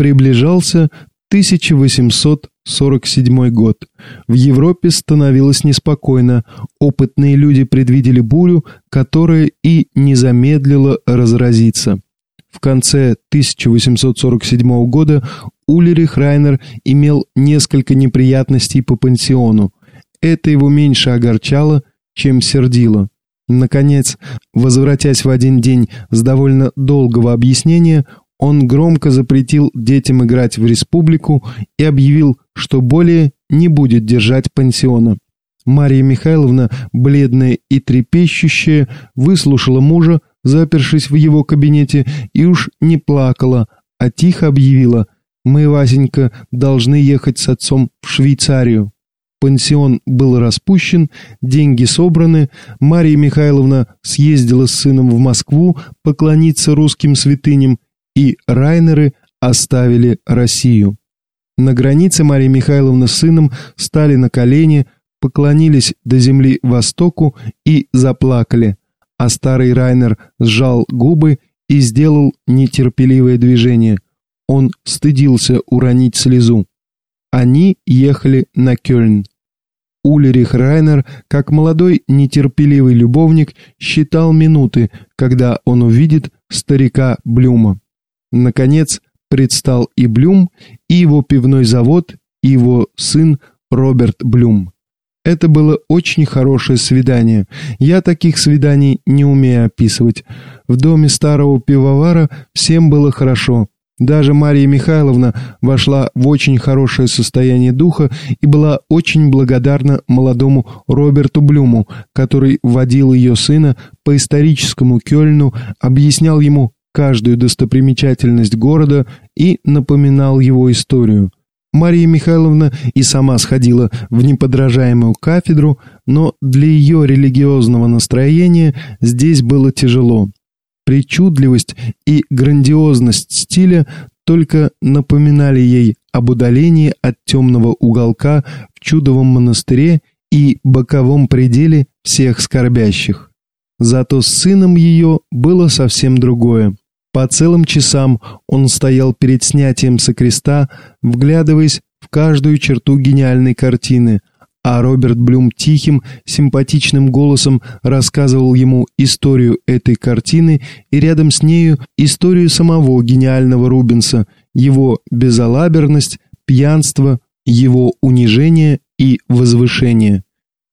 Приближался 1847 год. В Европе становилось неспокойно. Опытные люди предвидели бурю, которая и не замедлила разразиться. В конце 1847 года Улерих Райнер имел несколько неприятностей по пансиону. Это его меньше огорчало, чем сердило. Наконец, возвратясь в один день с довольно долгого объяснения, он громко запретил детям играть в республику и объявил, что более не будет держать пансиона. Мария Михайловна, бледная и трепещущая, выслушала мужа, запершись в его кабинете, и уж не плакала, а тихо объявила «Мы, Васенька, должны ехать с отцом в Швейцарию». Пансион был распущен, деньги собраны, Мария Михайловна съездила с сыном в Москву поклониться русским святыням и Райнеры оставили Россию. На границе Мария Михайловна с сыном стали на колени, поклонились до земли востоку и заплакали, а старый Райнер сжал губы и сделал нетерпеливое движение. Он стыдился уронить слезу. Они ехали на Кёльн. Улерих Райнер, как молодой нетерпеливый любовник, считал минуты, когда он увидит старика Блюма. Наконец, предстал и Блюм, и его пивной завод, и его сын Роберт Блюм. Это было очень хорошее свидание. Я таких свиданий не умею описывать. В доме старого пивовара всем было хорошо. Даже Мария Михайловна вошла в очень хорошее состояние духа и была очень благодарна молодому Роберту Блюму, который водил ее сына по историческому Кёльну, объяснял ему каждую достопримечательность города и напоминал его историю. Мария Михайловна и сама сходила в неподражаемую кафедру, но для ее религиозного настроения здесь было тяжело. Причудливость и грандиозность стиля только напоминали ей об удалении от темного уголка в чудовом монастыре и боковом пределе всех скорбящих. Зато с сыном ее было совсем другое. По целым часам он стоял перед снятием со креста, вглядываясь в каждую черту гениальной картины, а Роберт Блюм тихим, симпатичным голосом рассказывал ему историю этой картины и рядом с нею историю самого гениального Рубенса, его безалаберность, пьянство, его унижение и возвышение.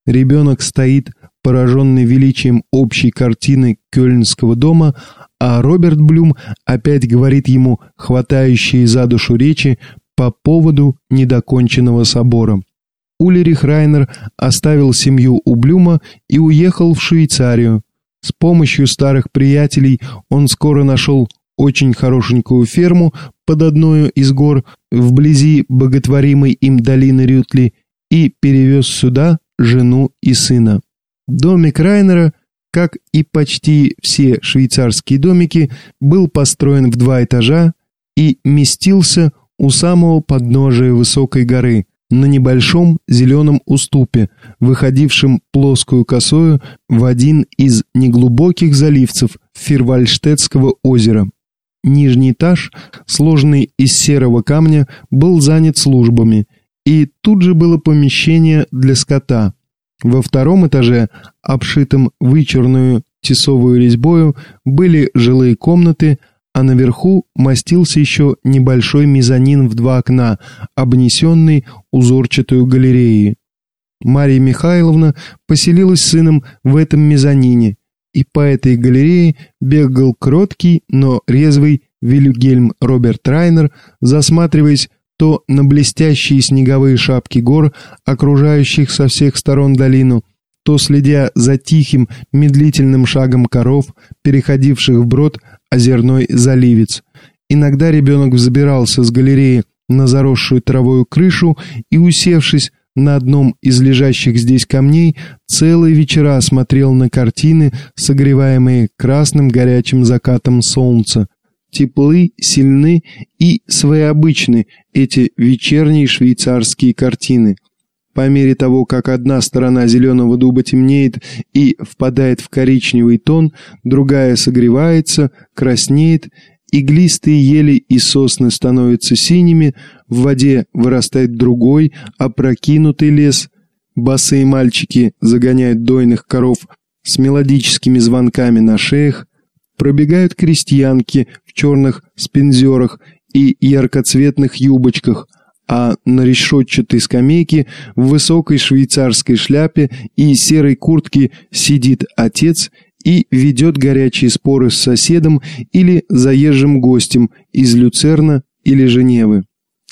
Ребенок стоит, пораженный величием общей картины Кёльнского дома, а Роберт Блюм опять говорит ему хватающие за душу речи по поводу недоконченного собора. Улерих Райнер оставил семью у Блюма и уехал в Швейцарию. С помощью старых приятелей он скоро нашел очень хорошенькую ферму под одной из гор вблизи боготворимой им долины Рютли и перевез сюда жену и сына. Домик Райнера – как и почти все швейцарские домики, был построен в два этажа и местился у самого подножия высокой горы, на небольшом зеленом уступе, выходившем плоскую косою в один из неглубоких заливцев Фирвальштетского озера. Нижний этаж, сложенный из серого камня, был занят службами, и тут же было помещение для скота, во втором этаже, обшитом вычурную тесовую резьбою, были жилые комнаты, а наверху мастился еще небольшой мезонин в два окна, обнесенный узорчатую галереей. Мария Михайловна поселилась с сыном в этом мезонине, и по этой галерее бегал кроткий, но резвый Вильгельм Роберт Райнер, засматриваясь то на блестящие снеговые шапки гор, окружающих со всех сторон долину, то следя за тихим, медлительным шагом коров, переходивших вброд озерной заливец. Иногда ребенок взбирался с галереи на заросшую травою крышу и, усевшись на одном из лежащих здесь камней, целые вечера смотрел на картины, согреваемые красным горячим закатом солнца, теплы, сильны и своеобычны эти вечерние швейцарские картины. По мере того, как одна сторона зеленого дуба темнеет и впадает в коричневый тон, другая согревается, краснеет Иглистые ели и сосны становятся синими, в воде вырастает другой, опрокинутый лес. Босые мальчики загоняют дойных коров с мелодическими звонками на шеях. Пробегают крестьянки в черных спинзерах и яркоцветных юбочках, а на решетчатой скамейке в высокой швейцарской шляпе и серой куртке сидит отец и ведет горячие споры с соседом или заезжим гостем из Люцерна или Женевы.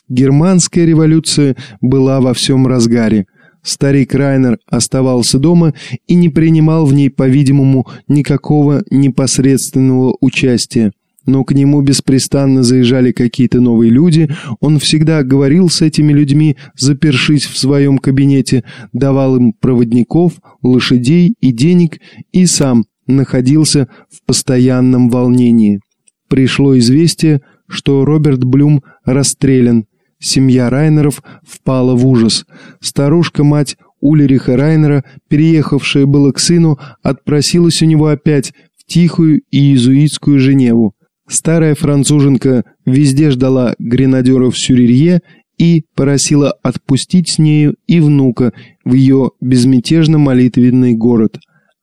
Германская революция была во всем разгаре. Старик Райнер оставался дома и не принимал в ней, по-видимому, никакого непосредственного участия но к нему беспрестанно заезжали какие-то новые люди, он всегда говорил с этими людьми, запершись в своем кабинете, давал им проводников, лошадей и денег, и сам находился в постоянном волнении. Пришло известие, что Роберт Блюм расстрелян. Семья Райнеров впала в ужас. Старушка-мать Улериха Райнера, переехавшая было к сыну, отпросилась у него опять в тихую и иезуитскую Женеву. Старая француженка везде ждала гренадеров Сюрерье и просила отпустить с нею и внука в ее безмятежно молитвенный город.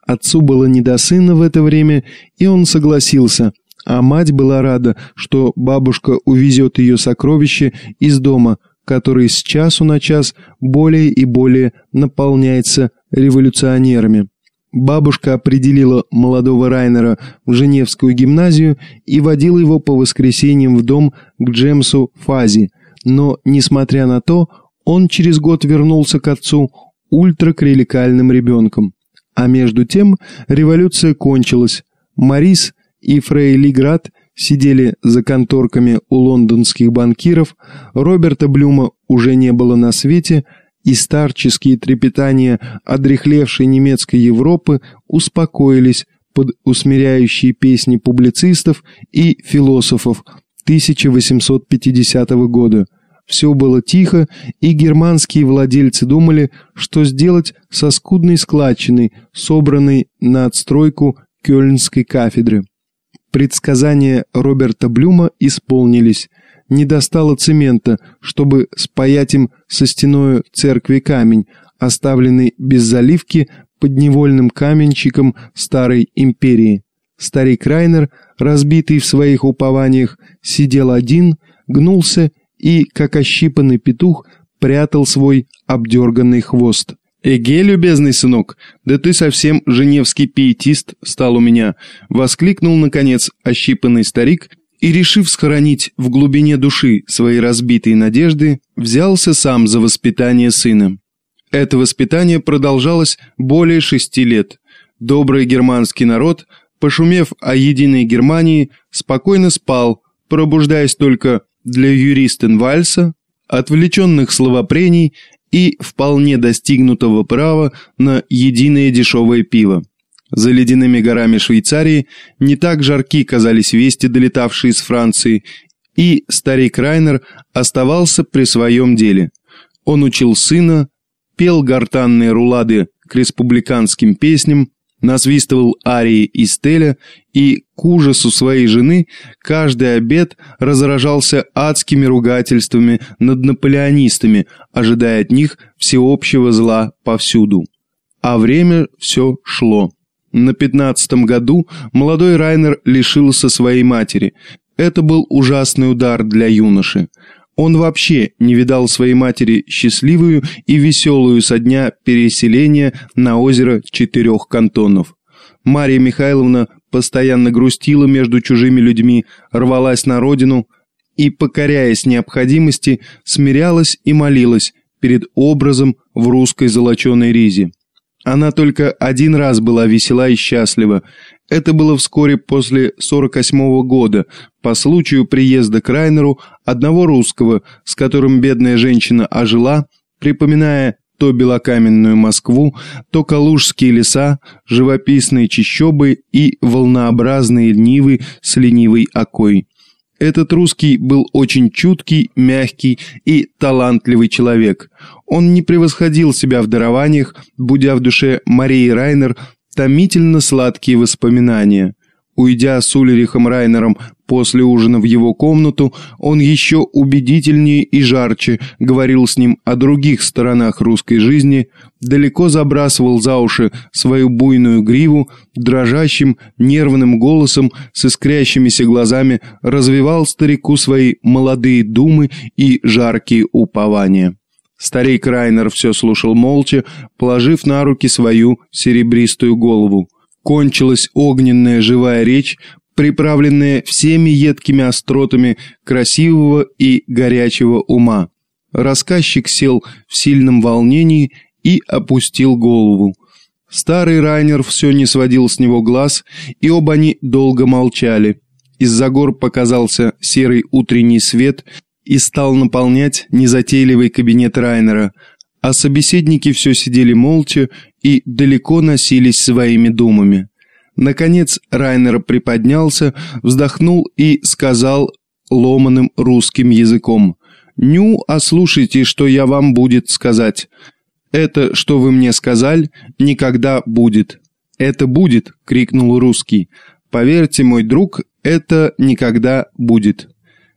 Отцу было не до сына в это время, и он согласился, а мать была рада, что бабушка увезет ее сокровище из дома, который с часу на час более и более наполняется революционерами. Бабушка определила молодого Райнера в Женевскую гимназию и водила его по воскресеньям в дом к Джемсу Фази, но, несмотря на то, он через год вернулся к отцу ультракреликальным ребенком. А между тем революция кончилась. Марис и Фрей Лиград сидели за конторками у лондонских банкиров, Роберта Блюма уже не было на свете – и старческие трепетания одрехлевшей немецкой Европы успокоились под усмиряющие песни публицистов и философов 1850 года. Все было тихо, и германские владельцы думали, что сделать со скудной складчиной, собранной на отстройку Кёльнской кафедры. Предсказания Роберта Блюма исполнились – не достало цемента, чтобы спаять им со стеною церкви камень, оставленный без заливки подневольным каменщиком старой империи. Старик Райнер, разбитый в своих упованиях, сидел один, гнулся и, как ощипанный петух, прятал свой обдерганный хвост. «Эге, любезный сынок, да ты совсем женевский пиетист стал у меня!» — воскликнул, наконец, ощипанный старик и, решив схоронить в глубине души свои разбитые надежды, взялся сам за воспитание сына. Это воспитание продолжалось более шести лет. Добрый германский народ, пошумев о единой Германии, спокойно спал, пробуждаясь только для юристен-вальса, отвлеченных словопрений и вполне достигнутого права на единое дешевое пиво. За ледяными горами Швейцарии не так жарки казались вести, долетавшие из Франции, и старик Райнер оставался при своем деле. Он учил сына, пел гортанные рулады к республиканским песням, насвистывал арии из Теля и, к ужасу своей жены, каждый обед разражался адскими ругательствами над наполеонистами, ожидая от них всеобщего зла повсюду. А время все шло. На пятнадцатом году молодой Райнер лишился своей матери. Это был ужасный удар для юноши. Он вообще не видал своей матери счастливую и веселую со дня переселения на озеро четырех кантонов. Мария Михайловна постоянно грустила между чужими людьми, рвалась на родину и, покоряясь необходимости, смирялась и молилась перед образом в русской золоченой ризе. Она только один раз была весела и счастлива. Это было вскоре после 48-го года, по случаю приезда к Райнеру одного русского, с которым бедная женщина ожила, припоминая то белокаменную Москву, то калужские леса, живописные чащобы и волнообразные нивы с ленивой окой. Этот русский был очень чуткий, мягкий и талантливый человек. Он не превосходил себя в дарованиях, будя в душе Марии Райнер томительно сладкие воспоминания. Уйдя с Ульрихом Райнером после ужина в его комнату, он еще убедительнее и жарче говорил с ним о других сторонах русской жизни, далеко забрасывал за уши свою буйную гриву, дрожащим, нервным голосом с искрящимися глазами развивал старику свои молодые думы и жаркие упования. Старик Райнер все слушал молча, положив на руки свою серебристую голову. Кончилась огненная живая речь, приправленная всеми едкими остротами красивого и горячего ума. Рассказчик сел в сильном волнении и опустил голову. Старый Райнер все не сводил с него глаз, и оба они долго молчали. Из-за гор показался серый утренний свет и стал наполнять незатейливый кабинет Райнера, а собеседники все сидели молча и далеко носились своими думами. Наконец Райнер приподнялся, вздохнул и сказал ломаным русским языком «Ню, а слушайте, что я вам будет сказать. Это, что вы мне сказали, никогда будет». «Это будет!» — крикнул русский. «Поверьте, мой друг, это никогда будет».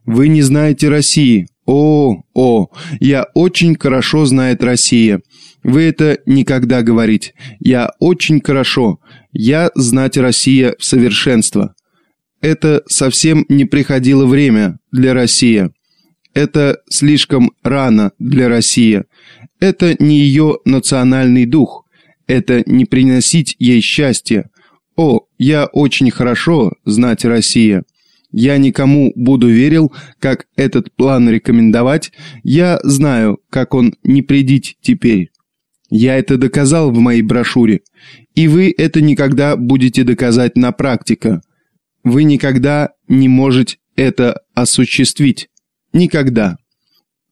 «Вы не знаете России. О, о, я очень хорошо знает Россия. Вы это никогда говорить. Я очень хорошо. Я знать Россия в совершенство. Это совсем не приходило время для России. Это слишком рано для России. Это не ее национальный дух. Это не приносить ей счастья. О, я очень хорошо знать Россия. Я никому буду верил, как этот план рекомендовать. Я знаю, как он не придить теперь. Я это доказал в моей брошюре. И вы это никогда будете доказать на практике. Вы никогда не можете это осуществить. Никогда.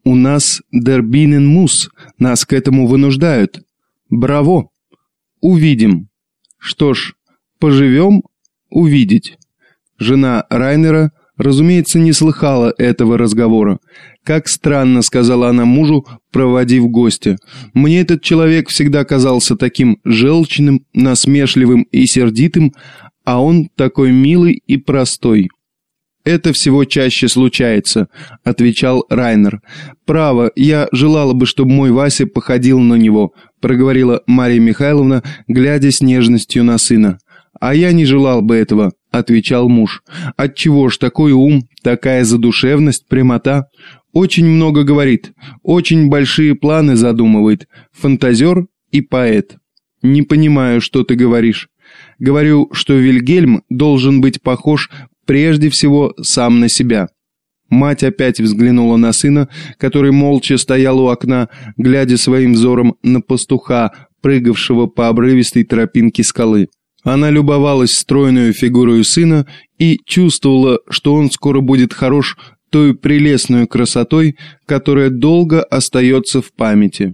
У нас дербинен мус, нас к этому вынуждают. Браво! Увидим. Что ж, поживем, увидеть. Жена Райнера, разумеется, не слыхала этого разговора. «Как странно», — сказала она мужу, проводив гостя. «Мне этот человек всегда казался таким желчным, насмешливым и сердитым, а он такой милый и простой». «Это всего чаще случается», — отвечал Райнер. «Право, я желала бы, чтобы мой Вася походил на него», — проговорила Мария Михайловна, глядя с нежностью на сына. «А я не желал бы этого», — отвечал муж. «Отчего ж такой ум, такая задушевность, прямота? Очень много говорит, очень большие планы задумывает, фантазер и поэт. Не понимаю, что ты говоришь. Говорю, что Вильгельм должен быть похож прежде всего сам на себя. Мать опять взглянула на сына, который молча стоял у окна, глядя своим взором на пастуха, прыгавшего по обрывистой тропинке скалы. Она любовалась стройную фигурой сына и чувствовала, что он скоро будет хорош той прелестной красотой, которая долго остается в памяти.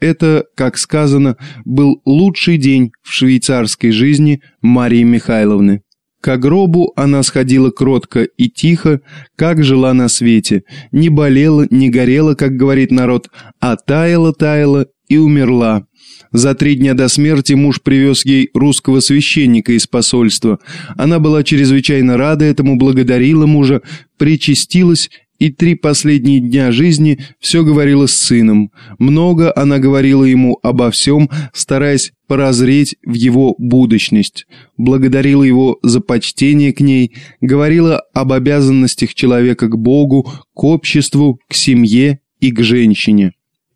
Это, как сказано, был лучший день в швейцарской жизни Марии Михайловны. К гробу она сходила кротко и тихо, как жила на свете, не болела, не горела, как говорит народ, а таяла-таяла и умерла, за три дня до смерти муж привез ей русского священника из посольства. Она была чрезвычайно рада этому, благодарила мужа, причастилась и три последние дня жизни все говорила с сыном. Много она говорила ему обо всем, стараясь поразреть в его будущность. Благодарила его за почтение к ней, говорила об обязанностях человека к Богу, к обществу, к семье и к женщине.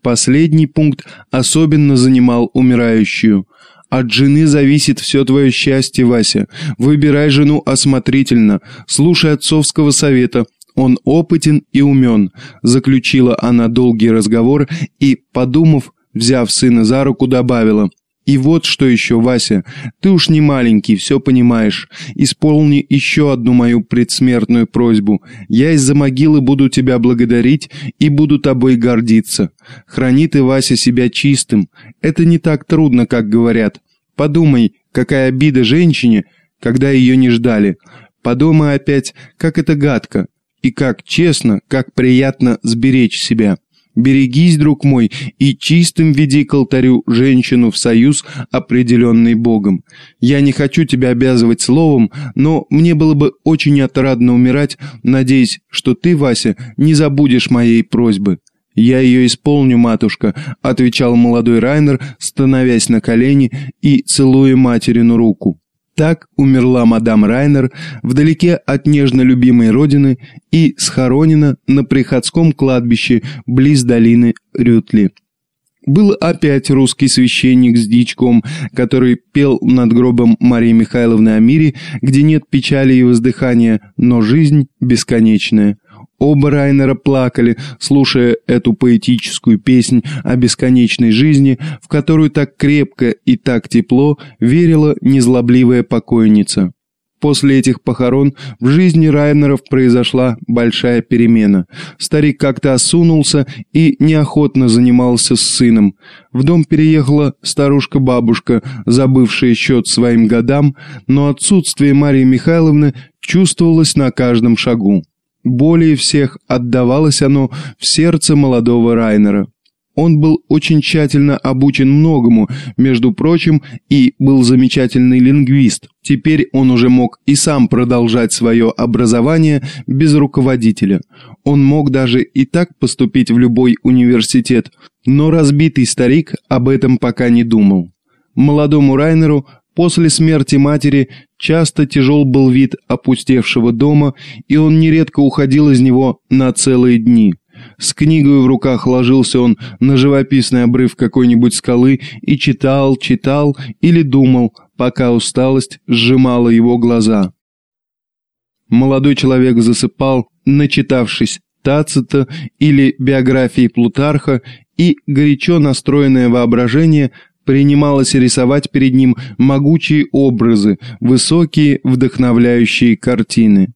Последний пункт особенно занимал умирающую. От жены зависит все твое счастье, Вася. Выбирай жену осмотрительно, слушай отцовского совета. Он опытен и умен. Заключила она долгий разговор и, подумав, взяв сына за руку, добавила – и вот что еще, Вася, ты уж не маленький, все понимаешь. Исполни еще одну мою предсмертную просьбу. Я из-за могилы буду тебя благодарить и буду тобой гордиться. Храни ты, Вася, себя чистым. Это не так трудно, как говорят. Подумай, какая обида женщине, когда ее не ждали. Подумай опять, как это гадко. И как честно, как приятно сберечь себя. Берегись, друг мой, и чистым веди к алтарю женщину в союз, определенный Богом. Я не хочу тебя обязывать словом, но мне было бы очень отрадно умирать, надеясь, что ты, Вася, не забудешь моей просьбы». «Я ее исполню, матушка», — отвечал молодой Райнер, становясь на колени и целуя материну руку. Так умерла мадам Райнер вдалеке от нежно любимой родины и схоронена на приходском кладбище близ долины Рютли. Был опять русский священник с дичком, который пел над гробом Марии Михайловны Амири, где нет печали и воздыхания, но жизнь бесконечная. Оба Райнера плакали, слушая эту поэтическую песнь о бесконечной жизни, в которую так крепко и так тепло верила незлобливая покойница. После этих похорон в жизни Райнеров произошла большая перемена. Старик как-то осунулся и неохотно занимался с сыном. В дом переехала старушка-бабушка, забывшая счет своим годам, но отсутствие Марии Михайловны чувствовалось на каждом шагу. Более всех отдавалось оно в сердце молодого Райнера. Он был очень тщательно обучен многому, между прочим, и был замечательный лингвист. Теперь он уже мог и сам продолжать свое образование без руководителя. Он мог даже и так поступить в любой университет, но разбитый старик об этом пока не думал. Молодому Райнеру После смерти матери часто тяжел был вид опустевшего дома, и он нередко уходил из него на целые дни. С книгой в руках ложился он на живописный обрыв какой-нибудь скалы и читал, читал или думал, пока усталость сжимала его глаза. Молодой человек засыпал, начитавшись Тацита или биографии Плутарха, и горячо настроенное воображение принималось рисовать перед ним могучие образы, высокие вдохновляющие картины.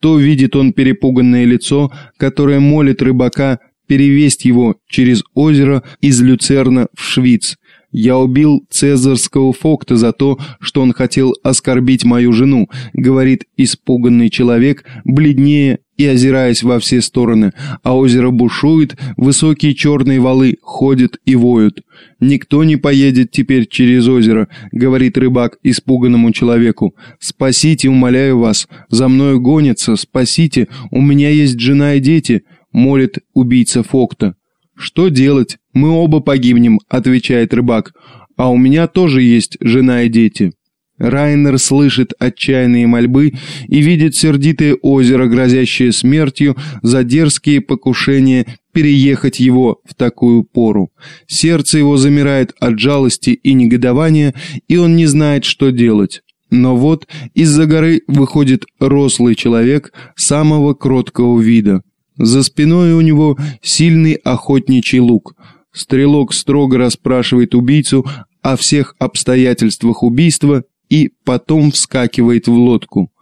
То видит он перепуганное лицо, которое молит рыбака перевесть его через озеро из Люцерна в Швиц. «Я убил цезарского фокта за то, что он хотел оскорбить мою жену», говорит испуганный человек, бледнее и озираясь во все стороны, а озеро бушует, высокие черные валы ходят и воют. «Никто не поедет теперь через озеро», — говорит рыбак испуганному человеку. «Спасите, умоляю вас, за мною гонятся, спасите, у меня есть жена и дети», — молит убийца Фокта. «Что делать? Мы оба погибнем», — отвечает рыбак. «А у меня тоже есть жена и дети». Райнер слышит отчаянные мольбы и видит сердитое озеро, грозящее смертью за дерзкие покушения переехать его в такую пору. Сердце его замирает от жалости и негодования, и он не знает, что делать. Но вот из-за горы выходит рослый человек самого кроткого вида. За спиной у него сильный охотничий лук. Стрелок строго расспрашивает убийцу о всех обстоятельствах убийства и потом вскакивает в лодку.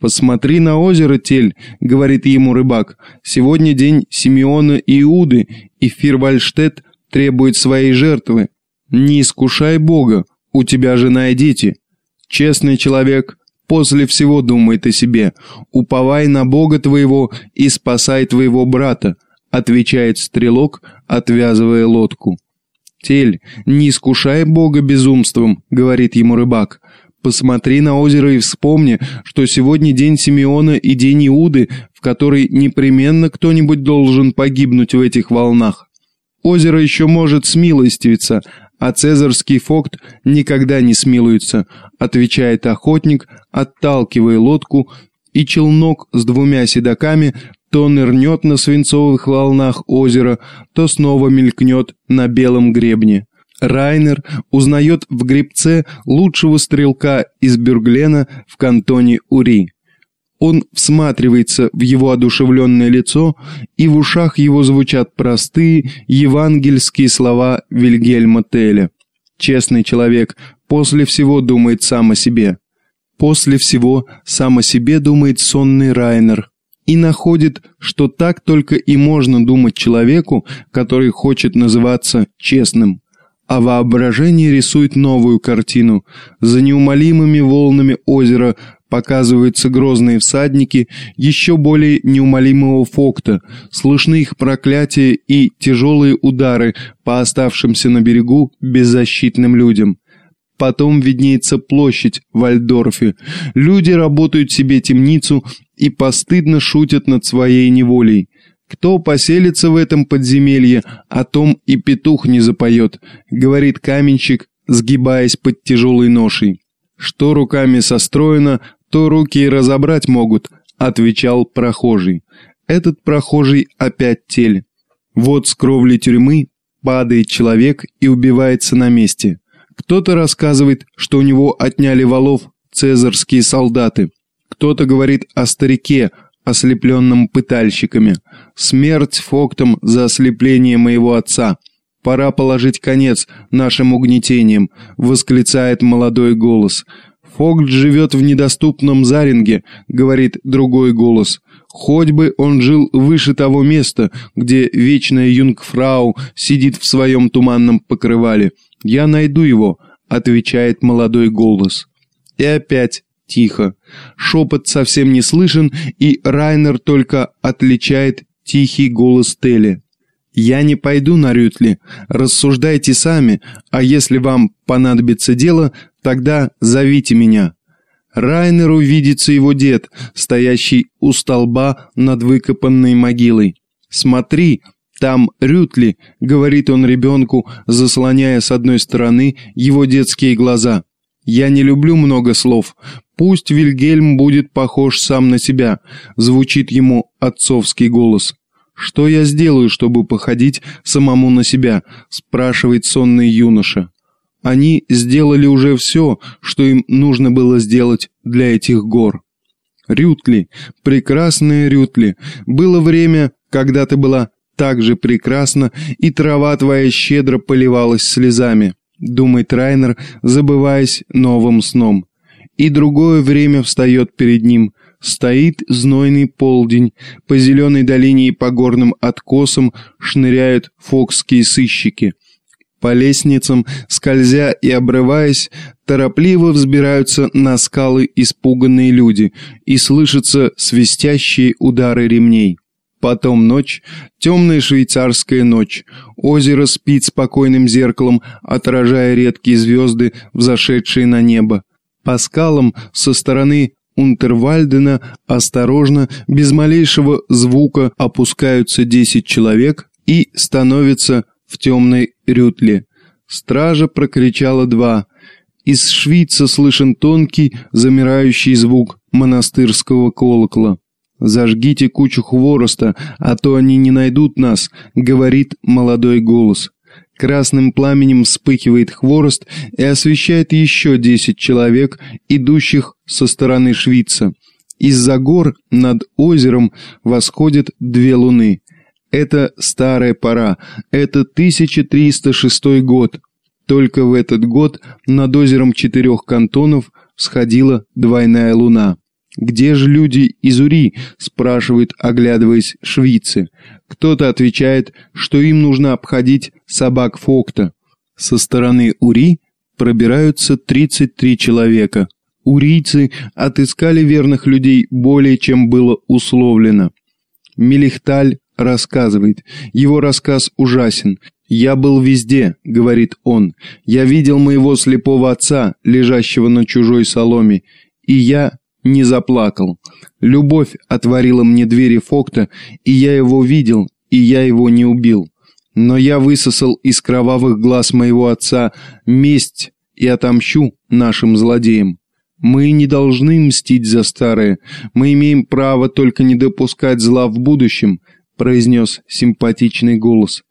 «Посмотри на озеро, Тель», — говорит ему рыбак. «Сегодня день Симеона и Иуды, и Фирвальштет требует своей жертвы. Не искушай Бога, у тебя жена и дети. Честный человек после всего думает о себе. Уповай на Бога твоего и спасай твоего брата», — отвечает стрелок, отвязывая лодку. «Тель, не искушай Бога безумством», — говорит ему рыбак. Посмотри на озеро и вспомни, что сегодня день Симеона и день Иуды, в который непременно кто-нибудь должен погибнуть в этих волнах. Озеро еще может смилостивиться, а цезарский фокт никогда не смилуется, отвечает охотник, отталкивая лодку, и челнок с двумя седаками то нырнет на свинцовых волнах озера, то снова мелькнет на белом гребне. Райнер узнает в гребце лучшего стрелка из Бюрглена в кантоне Ури. Он всматривается в его одушевленное лицо, и в ушах его звучат простые евангельские слова Вильгельма Теля. Честный человек после всего думает сам о себе. После всего сам о себе думает сонный Райнер и находит, что так только и можно думать человеку, который хочет называться честным. А воображение рисует новую картину. За неумолимыми волнами озера показываются грозные всадники еще более неумолимого фокта, слышны их проклятия и тяжелые удары по оставшимся на берегу беззащитным людям. Потом виднеется площадь в Альдорфе. Люди работают себе темницу и постыдно шутят над своей неволей. Кто поселится в этом подземелье, о том и петух не запоет, говорит каменщик, сгибаясь под тяжелой ношей. Что руками состроено, то руки и разобрать могут, отвечал прохожий. Этот прохожий опять тель. Вот с кровли тюрьмы падает человек и убивается на месте. Кто-то рассказывает, что у него отняли валов цезарские солдаты. Кто-то говорит о старике, ослепленном пытальщиками. Смерть фоктом за ослепление моего отца. Пора положить конец нашим угнетениям, восклицает молодой голос. Фогт живет в недоступном Заринге, говорит другой голос. Хоть бы он жил выше того места, где вечная юнгфрау сидит в своем туманном покрывале. «Я найду его», — отвечает молодой голос. И опять тихо. Шепот совсем не слышен, и Райнер только отличает тихий голос Телли. «Я не пойду на Рютли, рассуждайте сами, а если вам понадобится дело, тогда зовите меня». Райнеру видится его дед, стоящий у столба над выкопанной могилой. «Смотри, там Рютли», — говорит он ребенку, заслоняя с одной стороны его детские глаза. «Я не люблю много слов. Пусть Вильгельм будет похож сам на себя», — звучит ему отцовский голос. «Что я сделаю, чтобы походить самому на себя?» — спрашивает сонный юноша. Они сделали уже все, что им нужно было сделать для этих гор. Рютли, прекрасная Рютли, было время, когда ты была так же прекрасно, и трава твоя щедро поливалась слезами», — думает Райнер, забываясь новым сном. И другое время встает перед ним. Стоит знойный полдень, по зеленой долине и по горным откосам шныряют фокские сыщики. По лестницам, скользя и обрываясь, торопливо взбираются на скалы испуганные люди, и слышатся свистящие удары ремней. Потом ночь, темная швейцарская ночь. Озеро спит спокойным зеркалом, отражая редкие звезды, взошедшие на небо. По скалам со стороны Унтервальдена осторожно, без малейшего звука опускаются десять человек и становятся в темной рютле. Стража прокричала два. Из Швейца слышен тонкий, замирающий звук монастырского колокола. «Зажгите кучу хвороста, а то они не найдут нас», — говорит молодой голос. Красным пламенем вспыхивает хворост и освещает еще десять человек, идущих со стороны Швейца. Из-за гор над озером восходят две луны. Это старая пора, это 1306 год. Только в этот год над озером четырех кантонов сходила двойная луна. «Где же люди из Ури?» – спрашивают, оглядываясь швейцы. Кто-то отвечает, что им нужно обходить собак Фокта. Со стороны Ури пробираются 33 человека. Урийцы отыскали верных людей более, чем было условлено. Мелихталь рассказывает. Его рассказ ужасен. «Я был везде», — говорит он. «Я видел моего слепого отца, лежащего на чужой соломе, и я не заплакал. Любовь отворила мне двери Фокта, и я его видел, и я его не убил. Но я высосал из кровавых глаз моего отца месть и отомщу нашим злодеям. Мы не должны мстить за старое, мы имеем право только не допускать зла в будущем, произнес симпатичный голос.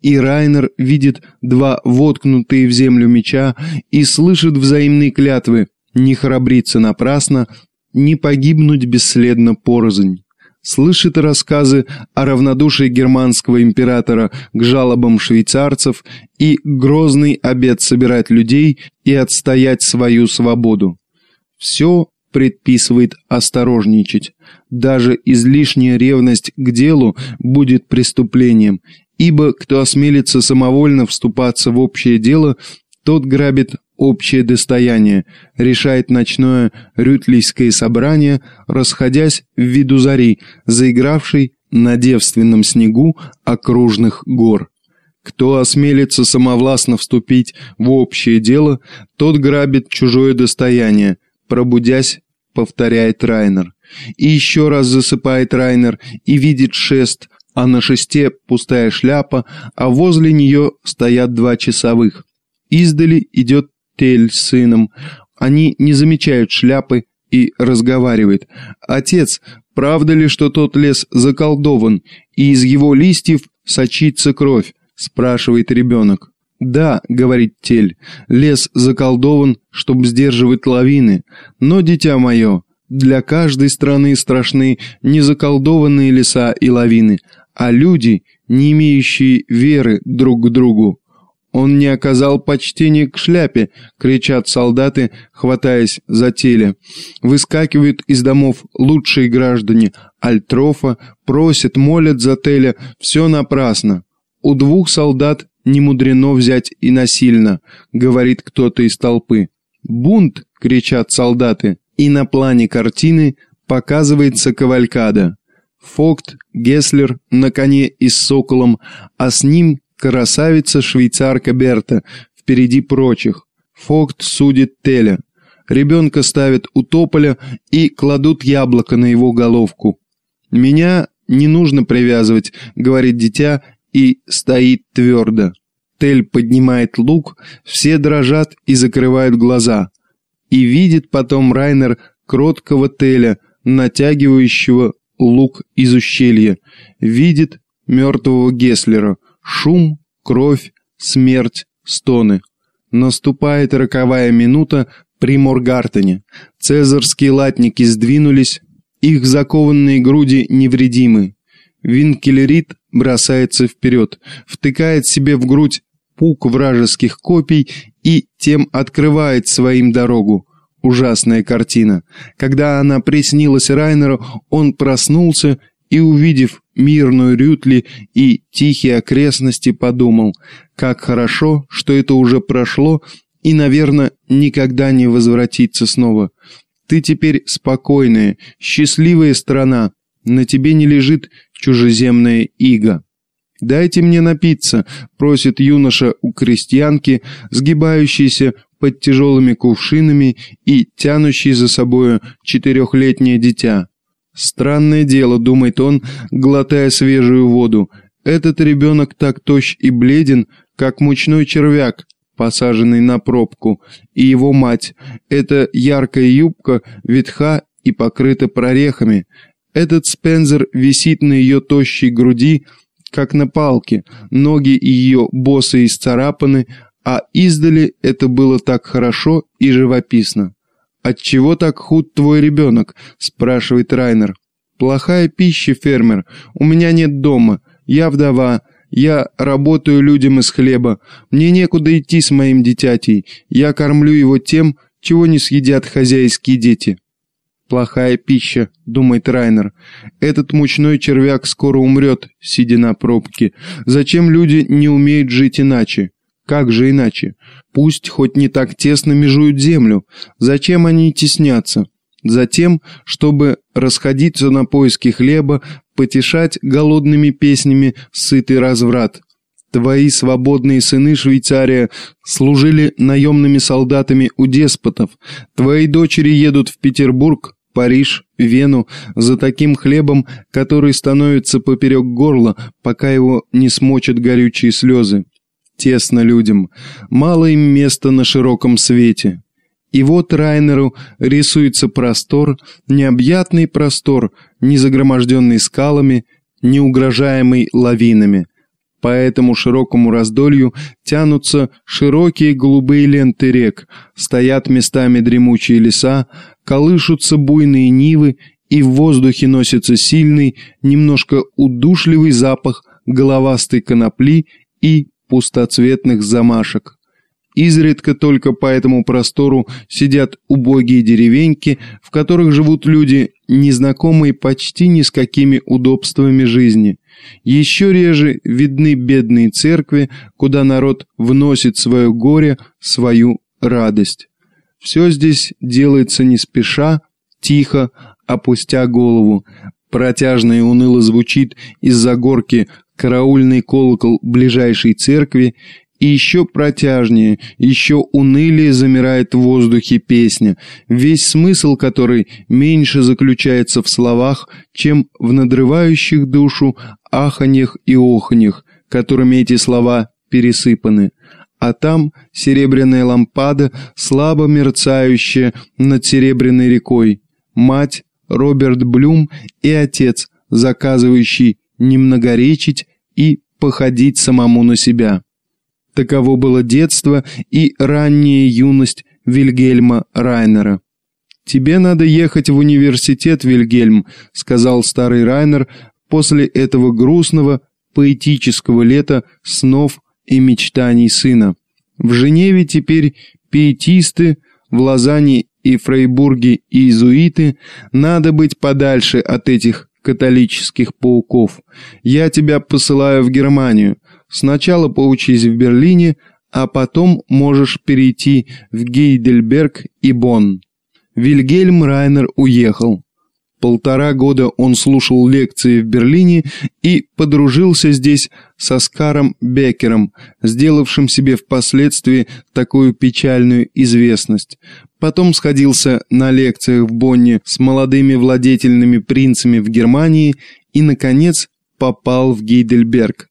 И Райнер видит два воткнутые в землю меча и слышит взаимные клятвы не храбриться напрасно, не погибнуть бесследно порознь. Слышит рассказы о равнодушии германского императора к жалобам швейцарцев и грозный обет собирать людей и отстоять свою свободу. Все предписывает осторожничать. Даже излишняя ревность к делу будет преступлением, ибо кто осмелится самовольно вступаться в общее дело, тот грабит общее достояние, решает ночное рютлийское собрание, расходясь в виду зари, заигравшей на девственном снегу окружных гор. Кто осмелится самовластно вступить в общее дело, тот грабит чужое достояние, пробудясь, повторяет Райнер. И еще раз засыпает Райнер и видит шест, а на шесте пустая шляпа, а возле нее стоят два часовых. Издали идет Тель с сыном. Они не замечают шляпы и разговаривает. «Отец, правда ли, что тот лес заколдован, и из его листьев сочится кровь?» спрашивает ребенок. «Да», — говорит Тель, — «лес заколдован, чтобы сдерживать лавины. Но, дитя мое, для каждой страны страшны не заколдованные леса и лавины, а люди, не имеющие веры друг к другу. Он не оказал почтения к шляпе, кричат солдаты, хватаясь за теле. Выскакивают из домов лучшие граждане Альтрофа, просят, молят за Теля, все напрасно. У двух солдат не мудрено взять и насильно, говорит кто-то из толпы. Бунт, кричат солдаты, и на плане картины показывается кавалькада. Фокт, Геслер на коне и с соколом, а с ним красавица-швейцарка Берта, впереди прочих. Фокт судит Теля. Ребенка ставят у тополя и кладут яблоко на его головку. «Меня не нужно привязывать», — говорит дитя и стоит твердо. Тель поднимает лук, все дрожат и закрывают глаза. И видит потом Райнер кроткого Теля, натягивающего лук из ущелья. Видит мертвого Геслера — Шум, кровь, смерть, стоны. Наступает роковая минута при Моргартене. Цезарские латники сдвинулись, их закованные груди невредимы. Винкелерит бросается вперед, втыкает себе в грудь пук вражеских копий и тем открывает своим дорогу. Ужасная картина. Когда она приснилась Райнеру, он проснулся и, увидев мирную Рютли и тихие окрестности, подумал, как хорошо, что это уже прошло и, наверное, никогда не возвратится снова. Ты теперь спокойная, счастливая страна, на тебе не лежит чужеземная ига. «Дайте мне напиться», — просит юноша у крестьянки, сгибающейся под тяжелыми кувшинами и тянущей за собою четырехлетнее дитя. Странное дело, думает он, глотая свежую воду. Этот ребенок так тощ и бледен, как мучной червяк, посаженный на пробку, и его мать. Эта яркая юбка ветха и покрыта прорехами. Этот Спензер висит на ее тощей груди, как на палке, ноги ее босые исцарапаны, а издали это было так хорошо и живописно. «Отчего так худ твой ребенок?» – спрашивает Райнер. «Плохая пища, фермер. У меня нет дома. Я вдова. Я работаю людям из хлеба. Мне некуда идти с моим дитятей. Я кормлю его тем, чего не съедят хозяйские дети». «Плохая пища», — думает Райнер. «Этот мучной червяк скоро умрет, сидя на пробке. Зачем люди не умеют жить иначе? Как же иначе? Пусть хоть не так тесно межуют землю. Зачем они теснятся? Затем, чтобы расходиться на поиски хлеба, потешать голодными песнями сытый разврат. Твои свободные сыны Швейцария служили наемными солдатами у деспотов. Твои дочери едут в Петербург, Париж, Вену за таким хлебом, который становится поперек горла, пока его не смочат горючие слезы тесно людям, мало им места на широком свете. И вот Райнеру рисуется простор, необъятный простор, не загроможденный скалами, не угрожаемый лавинами. По этому широкому раздолью тянутся широкие голубые ленты рек, стоят местами дремучие леса, колышутся буйные нивы, и в воздухе носится сильный, немножко удушливый запах головастой конопли и пустоцветных замашек. Изредка только по этому простору сидят убогие деревеньки, в которых живут люди, незнакомые почти ни с какими удобствами жизни. Еще реже видны бедные церкви, куда народ вносит свое горе, свою радость. Все здесь делается не спеша, тихо, опустя голову. Протяжно и уныло звучит из-за горки караульный колокол ближайшей церкви, и еще протяжнее, еще унылее замирает в воздухе песня, весь смысл которой меньше заключается в словах, чем в надрывающих душу аханьях и оханьях, которыми эти слова пересыпаны. А там серебряная лампада, слабо мерцающая над серебряной рекой, мать, Роберт Блюм и отец, заказывающий немногоречить и походить самому на себя. Таково было детство и ранняя юность Вильгельма Райнера. «Тебе надо ехать в университет, Вильгельм», — сказал старый Райнер после этого грустного, поэтического лета снов и мечтаний сына. «В Женеве теперь пиетисты, в Лозанне и Фрейбурге иезуиты, надо быть подальше от этих католических пауков. Я тебя посылаю в Германию. Сначала поучись в Берлине, а потом можешь перейти в Гейдельберг и Бонн. Вильгельм Райнер уехал. Полтора года он слушал лекции в Берлине и подружился здесь со Скаром Беккером, сделавшим себе впоследствии такую печальную известность. Потом сходился на лекциях в Бонне с молодыми владетельными принцами в Германии и, наконец, попал в Гейдельберг.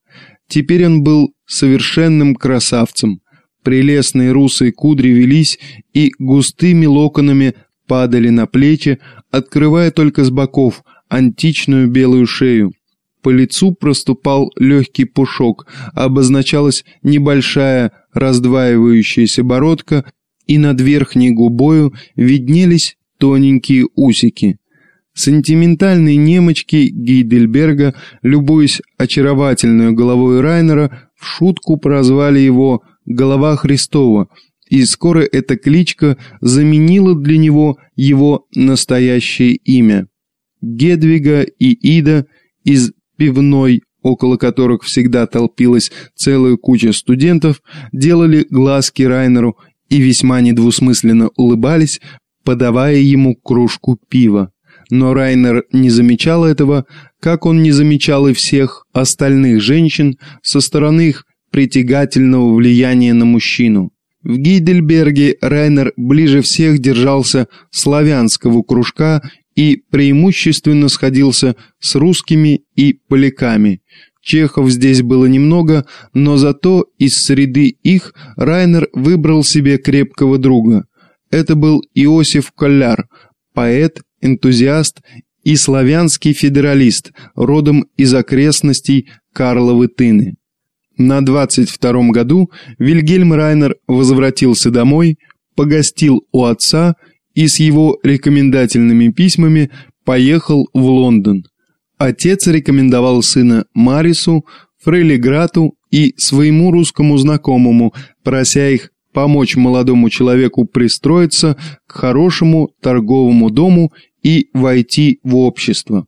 Теперь он был совершенным красавцем. Прелестные русые кудри велись и густыми локонами падали на плечи, открывая только с боков античную белую шею. По лицу проступал легкий пушок, обозначалась небольшая раздваивающаяся бородка, и над верхней губою виднелись тоненькие усики. Сентиментальные немочки Гейдельберга, любуясь очаровательной головой Райнера, в шутку прозвали его «Голова Христова», и скоро эта кличка заменила для него его настоящее имя. Гедвига и Ида из пивной, около которых всегда толпилась целая куча студентов, делали глазки Райнеру и весьма недвусмысленно улыбались, подавая ему кружку пива. Но Райнер не замечал этого, как он не замечал и всех остальных женщин со стороны их притягательного влияния на мужчину. В Гейдельберге Райнер ближе всех держался славянского кружка и преимущественно сходился с русскими и поляками. Чехов здесь было немного, но зато из среды их Райнер выбрал себе крепкого друга. Это был Иосиф Колляр, поэт, энтузиаст и славянский федералист, родом из окрестностей Карловы Тыны. На 22-м году Вильгельм Райнер возвратился домой, погостил у отца и с его рекомендательными письмами поехал в Лондон. Отец рекомендовал сына Марису, Фрейли Грату и своему русскому знакомому, прося их помочь молодому человеку пристроиться к хорошему торговому дому и войти в общество.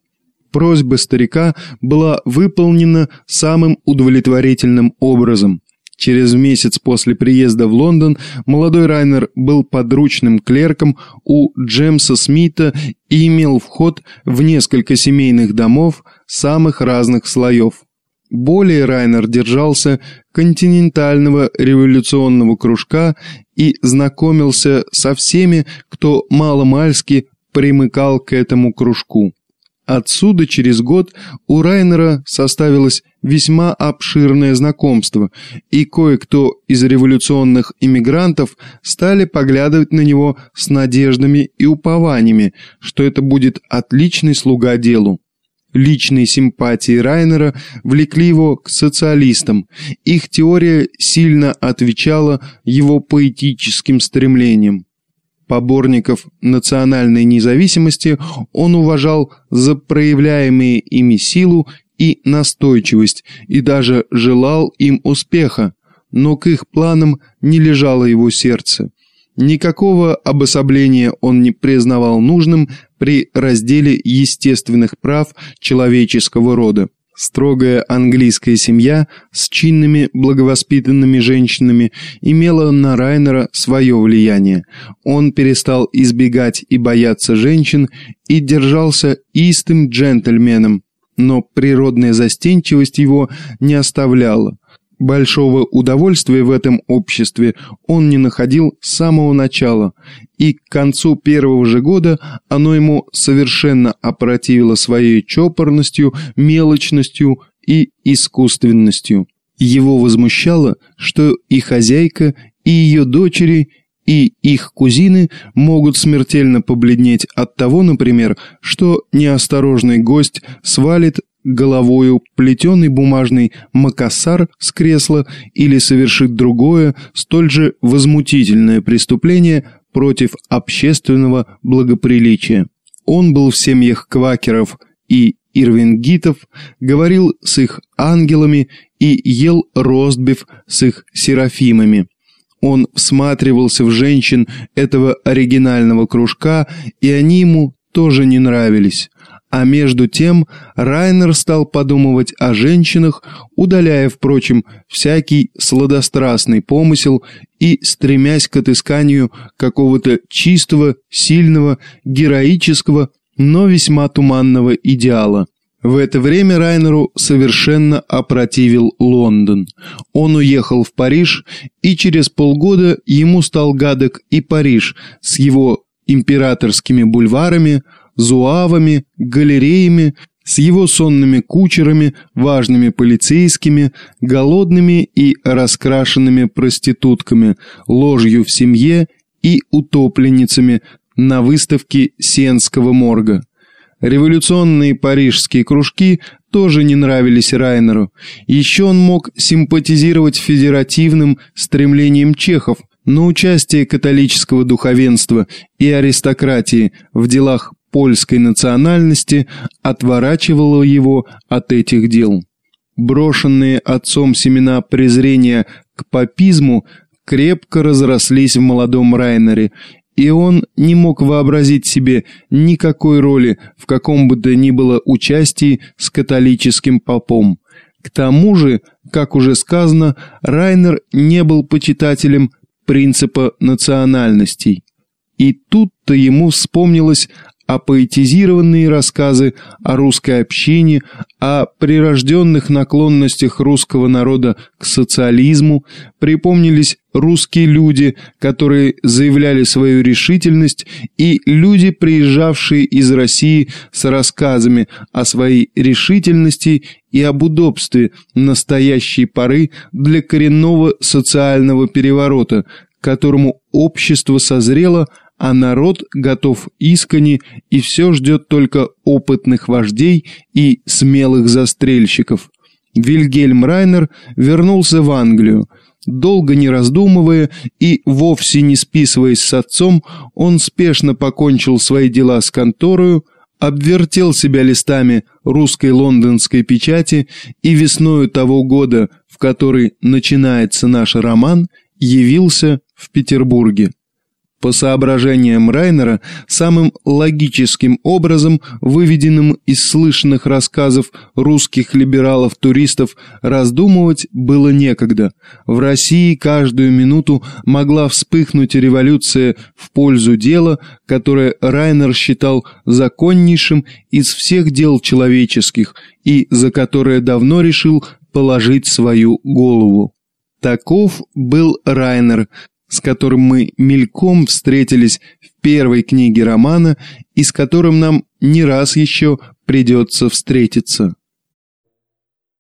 Просьба старика была выполнена самым удовлетворительным образом. Через месяц после приезда в Лондон молодой Райнер был подручным клерком у Джемса Смита и имел вход в несколько семейных домов самых разных слоев. Более Райнер держался континентального революционного кружка и знакомился со всеми, кто маломальски примыкал к этому кружку. Отсюда через год у Райнера составилось весьма обширное знакомство, и кое-кто из революционных иммигрантов стали поглядывать на него с надеждами и упованиями, что это будет отличный слуга делу. Личные симпатии Райнера влекли его к социалистам. Их теория сильно отвечала его поэтическим стремлениям поборников национальной независимости он уважал за проявляемые ими силу и настойчивость и даже желал им успеха, но к их планам не лежало его сердце. Никакого обособления он не признавал нужным при разделе естественных прав человеческого рода. Строгая английская семья с чинными благовоспитанными женщинами имела на Райнера свое влияние. Он перестал избегать и бояться женщин и держался истым джентльменом, но природная застенчивость его не оставляла. Большого удовольствия в этом обществе он не находил с самого начала, и к концу первого же года оно ему совершенно опротивило своей чопорностью, мелочностью и искусственностью. Его возмущало, что и хозяйка, и ее дочери, и их кузины могут смертельно побледнеть от того, например, что неосторожный гость свалит головою плетеный бумажный макасар с кресла или совершит другое, столь же возмутительное преступление против общественного благоприличия. Он был в семьях квакеров и ирвингитов, говорил с их ангелами и ел ростбиф с их серафимами. Он всматривался в женщин этого оригинального кружка, и они ему тоже не нравились. А между тем Райнер стал подумывать о женщинах, удаляя, впрочем, всякий сладострастный помысел и стремясь к отысканию какого-то чистого, сильного, героического, но весьма туманного идеала. В это время Райнеру совершенно опротивил Лондон. Он уехал в Париж, и через полгода ему стал гадок и Париж с его императорскими бульварами, зуавами, галереями, с его сонными кучерами, важными полицейскими, голодными и раскрашенными проститутками, ложью в семье и утопленницами на выставке Сенского морга. Революционные парижские кружки тоже не нравились Райнеру. Еще он мог симпатизировать федеративным стремлением чехов, но участие католического духовенства и аристократии в делах польской национальности отворачивало его от этих дел. Брошенные отцом семена презрения к папизму крепко разрослись в молодом Райнере, и он не мог вообразить себе никакой роли в каком бы то ни было участии с католическим попом. К тому же, как уже сказано, Райнер не был почитателем принципа национальностей. И тут-то ему вспомнилось а поэтизированные рассказы о русской общине, о прирожденных наклонностях русского народа к социализму, припомнились русские люди, которые заявляли свою решительность, и люди, приезжавшие из России с рассказами о своей решительности и об удобстве настоящей поры для коренного социального переворота, которому общество созрело, а народ готов искренне и все ждет только опытных вождей и смелых застрельщиков. Вильгельм Райнер вернулся в Англию. Долго не раздумывая и вовсе не списываясь с отцом, он спешно покончил свои дела с конторою, обвертел себя листами русской лондонской печати и весною того года, в который начинается наш роман, явился в Петербурге. По соображениям Райнера, самым логическим образом, выведенным из слышанных рассказов русских либералов-туристов, раздумывать было некогда. В России каждую минуту могла вспыхнуть революция в пользу дела, которое Райнер считал законнейшим из всех дел человеческих и за которое давно решил положить свою голову. Таков был Райнер, с которым мы мельком встретились в первой книге романа и с которым нам не раз еще придется встретиться.